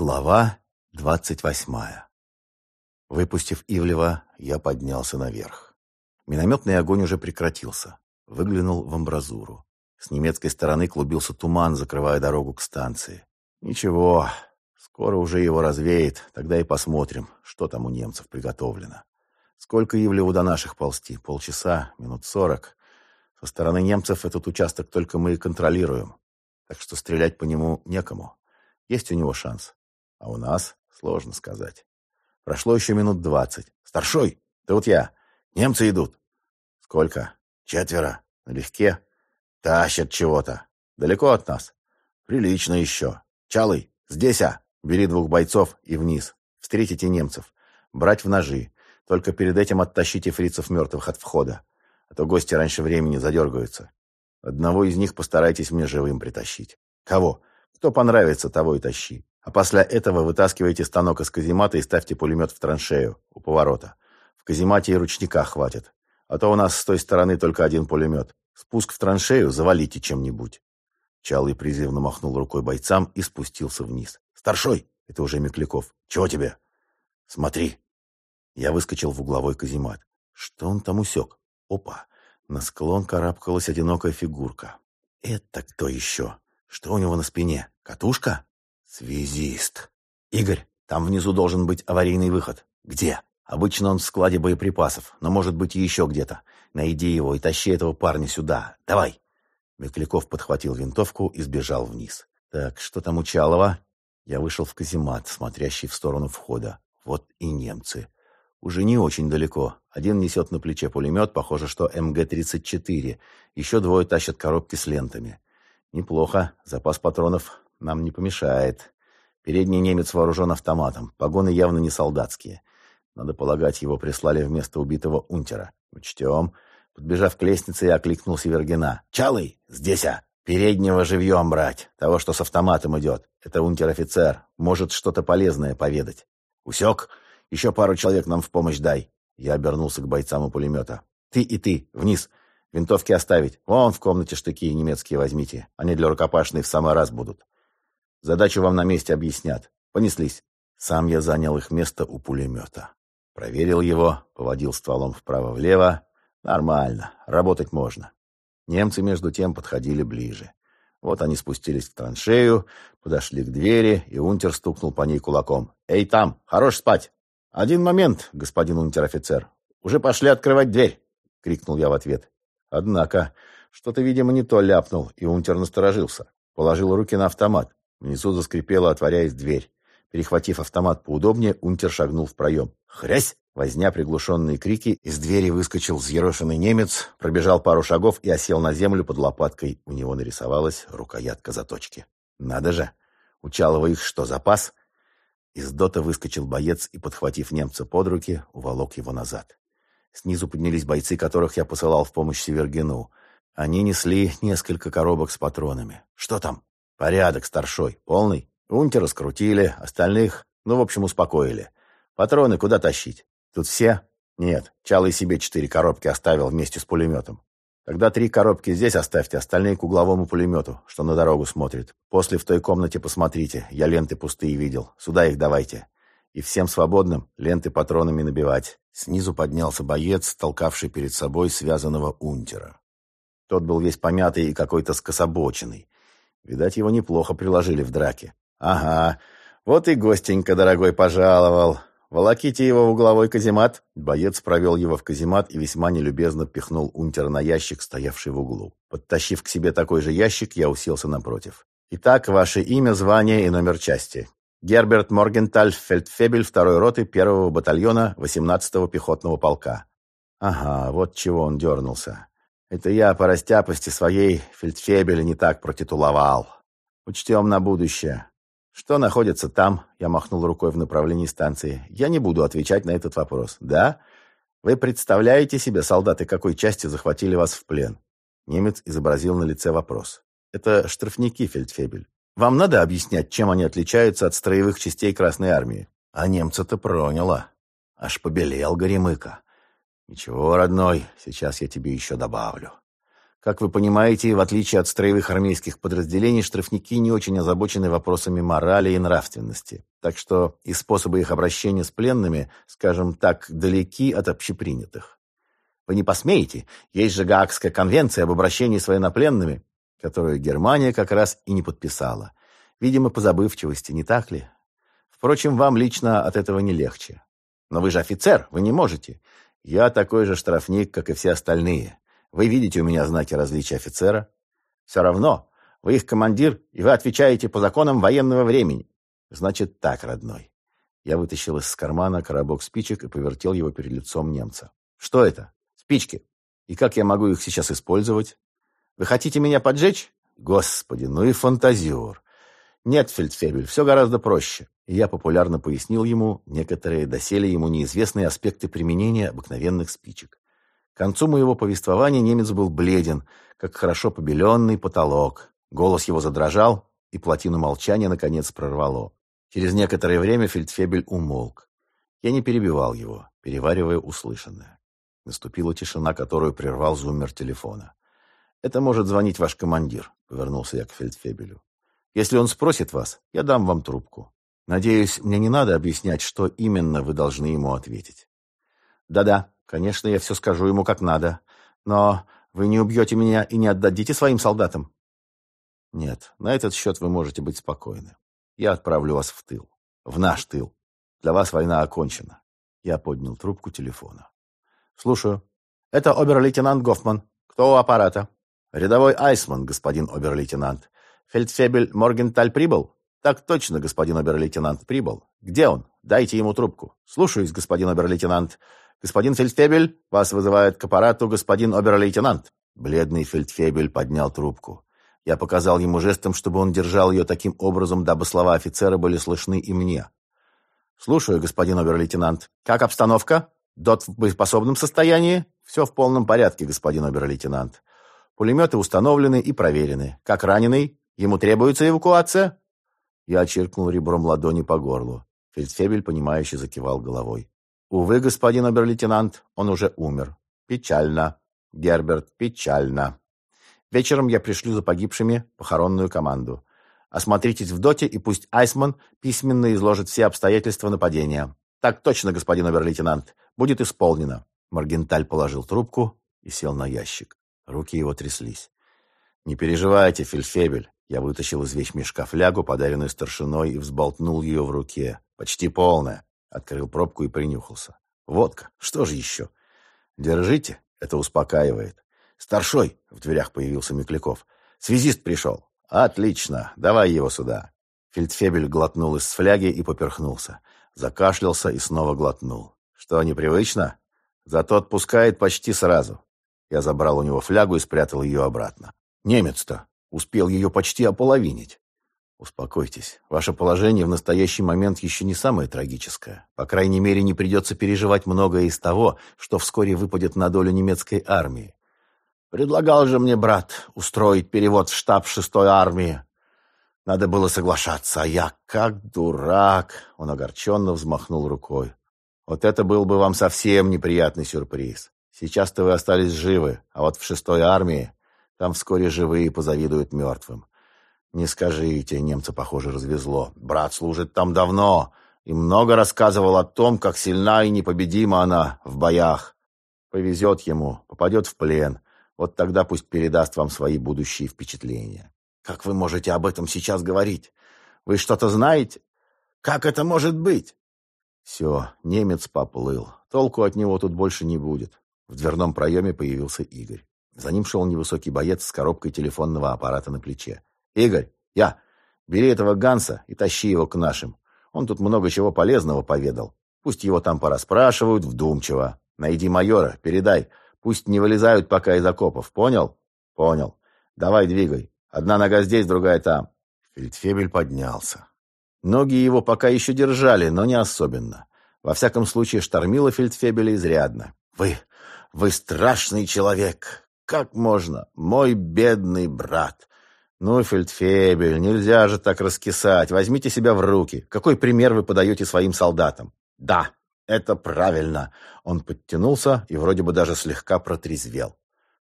Глава двадцать восьмая. Выпустив Ивлева, я поднялся наверх. Минометный огонь уже прекратился. Выглянул в амбразуру. С немецкой стороны клубился туман, закрывая дорогу к станции. Ничего, скоро уже его развеет, тогда и посмотрим, что там у немцев приготовлено. Сколько Ивлеву до наших ползти? Полчаса? Минут сорок? Со стороны немцев этот участок только мы и контролируем. Так что стрелять по нему некому. Есть у него шанс. А у нас сложно сказать. Прошло еще минут двадцать. «Старшой, ты вот я. Немцы идут». «Сколько?» «Четверо. Налегке. Тащат чего-то. Далеко от нас?» «Прилично еще. Чалый, здесь, а. Бери двух бойцов и вниз. Встретите немцев. Брать в ножи. Только перед этим оттащите фрицев мертвых от входа. А то гости раньше времени задергаются. Одного из них постарайтесь мне живым притащить. Кого? Кто понравится, того и тащи. А после этого вытаскивайте станок из каземата и ставьте пулемет в траншею у поворота. В каземате и ручника хватит. А то у нас с той стороны только один пулемет. Спуск в траншею завалите чем-нибудь. Чалый призывно махнул рукой бойцам и спустился вниз. «Старшой!» — это уже Микляков. «Чего тебе?» «Смотри!» Я выскочил в угловой каземат. Что он там усек? Опа! На склон карабкалась одинокая фигурка. «Это кто еще? Что у него на спине? Катушка?» «Связист. Игорь, там внизу должен быть аварийный выход. Где?» «Обычно он в складе боеприпасов, но может быть и еще где-то. Найди его и тащи этого парня сюда. Давай!» Микляков подхватил винтовку и сбежал вниз. «Так, что там у Чалова?» Я вышел в каземат, смотрящий в сторону входа. Вот и немцы. Уже не очень далеко. Один несет на плече пулемет, похоже, что МГ-34. Еще двое тащат коробки с лентами. Неплохо. Запас патронов нам не помешает. Передний немец вооружен автоматом. Погоны явно не солдатские. Надо полагать, его прислали вместо убитого унтера. Учтем. Подбежав к лестнице, я окликнул Севергина. «Чалый! Здесь, а! Переднего живьем брать! Того, что с автоматом идет. Это унтер-офицер. Может, что-то полезное поведать. Усек? Еще пару человек нам в помощь дай!» Я обернулся к бойцам у пулемета. «Ты и ты! Вниз! Винтовки оставить. Вон в комнате штыки немецкие возьмите. Они для рукопашной в самый раз будут. Задачу вам на месте объяснят. Понеслись. Сам я занял их место у пулемета. Проверил его, поводил стволом вправо-влево. Нормально, работать можно. Немцы, между тем, подходили ближе. Вот они спустились в траншею, подошли к двери, и унтер стукнул по ней кулаком. «Эй, там! Хорош спать!» «Один момент, господин унтер-офицер. Уже пошли открывать дверь!» — крикнул я в ответ. Однако, что-то, видимо, не то ляпнул, и унтер насторожился. Положил руки на автомат. Внизу заскрипела, отворяясь дверь. Перехватив автомат поудобнее, унтер шагнул в проем. «Хрясь!» Возня приглушенные крики, из двери выскочил взъерошенный немец, пробежал пару шагов и осел на землю под лопаткой. У него нарисовалась рукоятка заточки. «Надо же! У Чалова их что, запас?» Из дота выскочил боец и, подхватив немца под руки, уволок его назад. Снизу поднялись бойцы, которых я посылал в помощь Севергину. Они несли несколько коробок с патронами. «Что там?» Порядок, старшой. Полный. Унтера скрутили, остальных, ну, в общем, успокоили. Патроны куда тащить? Тут все? Нет, Чалый себе четыре коробки оставил вместе с пулеметом. Тогда три коробки здесь оставьте, остальные к угловому пулемету, что на дорогу смотрит. После в той комнате посмотрите, я ленты пустые видел. Сюда их давайте. И всем свободным ленты патронами набивать. Снизу поднялся боец, толкавший перед собой связанного унтера. Тот был весь помятый и какой-то скособоченный. Видать, его неплохо приложили в драке. Ага, вот и гостенька, дорогой, пожаловал. Волоките его в угловой каземат. Боец провел его в каземат и весьма нелюбезно пихнул унтер на ящик, стоявший в углу. Подтащив к себе такой же ящик, я уселся напротив. Итак, ваше имя, звание и номер части. Герберт Моргенталь, фельдфебель второй роты первого батальона 18-го пехотного полка. Ага, вот чего он дернулся. Это я по растяпости своей фельдфебеля не так протитуловал. Учтем на будущее. Что находится там? Я махнул рукой в направлении станции. Я не буду отвечать на этот вопрос. Да? Вы представляете себе, солдаты какой части захватили вас в плен? Немец изобразил на лице вопрос. Это штрафники, фельдфебель. Вам надо объяснять, чем они отличаются от строевых частей Красной Армии? А немца-то проняло. Аж побелел Горемыка. «Ничего, родной, сейчас я тебе еще добавлю. Как вы понимаете, в отличие от строевых армейских подразделений, штрафники не очень озабочены вопросами морали и нравственности. Так что и способы их обращения с пленными, скажем так, далеки от общепринятых. Вы не посмеете? Есть же Гаагская конвенция об обращении с военнопленными, которую Германия как раз и не подписала. Видимо, по забывчивости, не так ли? Впрочем, вам лично от этого не легче. Но вы же офицер, вы не можете. Я такой же штрафник, как и все остальные. Вы видите у меня знаки различия офицера? Все равно, вы их командир, и вы отвечаете по законам военного времени. Значит так, родной. Я вытащил из кармана коробок спичек и повертел его перед лицом немца. Что это? Спички. И как я могу их сейчас использовать? Вы хотите меня поджечь? Господи, ну и фантазер. Нет, фельдфебель, все гораздо проще. И я популярно пояснил ему некоторые доселе ему неизвестные аспекты применения обыкновенных спичек. К концу моего повествования немец был бледен, как хорошо побеленный потолок. Голос его задрожал, и плотину молчания, наконец, прорвало. Через некоторое время фельдфебель умолк. Я не перебивал его, переваривая услышанное. Наступила тишина, которую прервал зуммер телефона. «Это может звонить ваш командир», — повернулся я к фельдфебелю. «Если он спросит вас, я дам вам трубку. Надеюсь, мне не надо объяснять, что именно вы должны ему ответить». «Да-да», Конечно, я все скажу ему как надо. Но вы не убьете меня и не отдадите своим солдатам? Нет, на этот счет вы можете быть спокойны. Я отправлю вас в тыл. В наш тыл. Для вас война окончена. Я поднял трубку телефона. Слушаю. Это обер-лейтенант Гофман. Кто у аппарата? Рядовой Айсман, господин обер-лейтенант. Фельдфебель Моргенталь прибыл? Так точно, господин обер-лейтенант, прибыл. Где он? Дайте ему трубку. Слушаюсь, господин обер-лейтенант. «Господин фельдфебель, вас вызывает к аппарату господин обер-лейтенант». Бледный фельдфебель поднял трубку. Я показал ему жестом, чтобы он держал ее таким образом, дабы слова офицера были слышны и мне. «Слушаю, господин обер-лейтенант. Как обстановка? Дот в боеспособном состоянии?» «Все в полном порядке, господин обер-лейтенант. Пулеметы установлены и проверены. Как раненый? Ему требуется эвакуация?» Я очеркнул ребром ладони по горлу. Фельдфебель, понимающе закивал головой. Увы, господин обер-лейтенант, он уже умер. Печально. Герберт, печально. Вечером я пришлю за погибшими похоронную команду. Осмотритесь в доте, и пусть Айсман письменно изложит все обстоятельства нападения. Так точно, господин обер-лейтенант. Будет исполнено. Маргенталь положил трубку и сел на ящик. Руки его тряслись. «Не переживайте, Фельдфебель». Я вытащил из вещмешка флягу, подаренную старшиной, и взболтнул ее в руке. Почти полная. Открыл пробку и принюхался. Водка. Что же еще? Держите. Это успокаивает. Старшой. В дверях появился Микляков. Связист пришел. Отлично. Давай его сюда. Фельдфебель глотнул из фляги и поперхнулся. Закашлялся и снова глотнул. Что, непривычно? Зато отпускает почти сразу. Я забрал у него флягу и спрятал ее обратно. Немец-то успел ее почти ополовинить. Успокойтесь. Ваше положение в настоящий момент еще не самое трагическое. По крайней мере, не придется переживать многое из того, что вскоре выпадет на долю немецкой армии. Предлагал же мне брат устроить перевод в штаб шестой армии. Надо было соглашаться, а я как дурак. Он огорченно взмахнул рукой. Вот это был бы вам совсем неприятный сюрприз. Сейчас-то вы остались живы, а вот в шестой армии там вскоре живые позавидуют мертвым. «Не скажите, немца, похоже, развезло. Брат служит там давно и много рассказывал о том, как сильна и непобедима она в боях. Повезет ему, попадет в плен. Вот тогда пусть передаст вам свои будущие впечатления. Как вы можете об этом сейчас говорить? Вы что-то знаете? Как это может быть?» Все, немец поплыл. Толку от него тут больше не будет. В дверном проеме появился Игорь. За ним шел невысокий боец с коробкой телефонного аппарата на плече. «Игорь, я. Бери этого Ганса и тащи его к нашим. Он тут много чего полезного поведал. Пусть его там порасспрашивают вдумчиво. Найди майора, передай. Пусть не вылезают пока из окопов. Понял? Понял. Давай двигай. Одна нога здесь, другая там. Фельдфебель поднялся. Ноги его пока еще держали, но не особенно. Во всяком случае, штормило Фельдфебеля изрядно. «Вы... вы страшный человек! Как можно? Мой бедный брат! «Ну, фельдфебель, нельзя же так раскисать. Возьмите себя в руки. Какой пример вы подаете своим солдатам?» «Да, это правильно». Он подтянулся и вроде бы даже слегка протрезвел.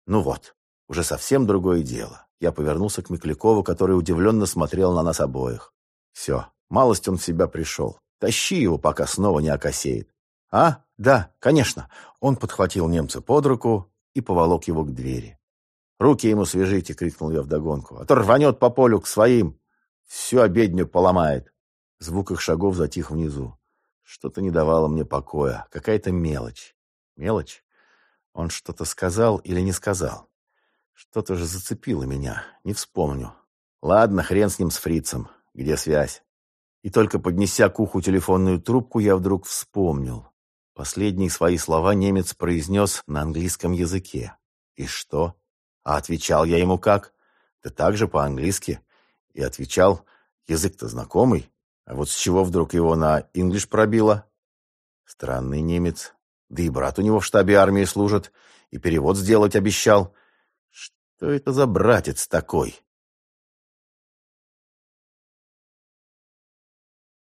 «Ну вот, Уже совсем другое дело. Я повернулся к Миклякову, который удивленно смотрел на нас обоих. Все, малость он в себя пришел. Тащи его, пока снова не окосеет. А? Да, конечно. Он подхватил немца под руку и поволок его к двери. «Руки ему свяжите!» — крикнул я вдогонку. «А то рванет по полю к своим! Всю обедню поломает!» Звук их шагов затих внизу. Что-то не давало мне покоя. Какая-то мелочь. Мелочь? Он что-то сказал или не сказал? Что-то же зацепило меня. Не вспомню. Ладно, хрен с ним, с фрицем. Где связь? И только поднеся к уху телефонную трубку, я вдруг вспомнил. Последние свои слова немец произнес на английском языке. И что? А отвечал я ему как? Да так же по-английски. И отвечал, язык-то знакомый. А вот с чего вдруг его на инглиш пробило? Странный немец. Да и брат у него в штабе армии служит. И перевод сделать обещал. Что это за братец такой?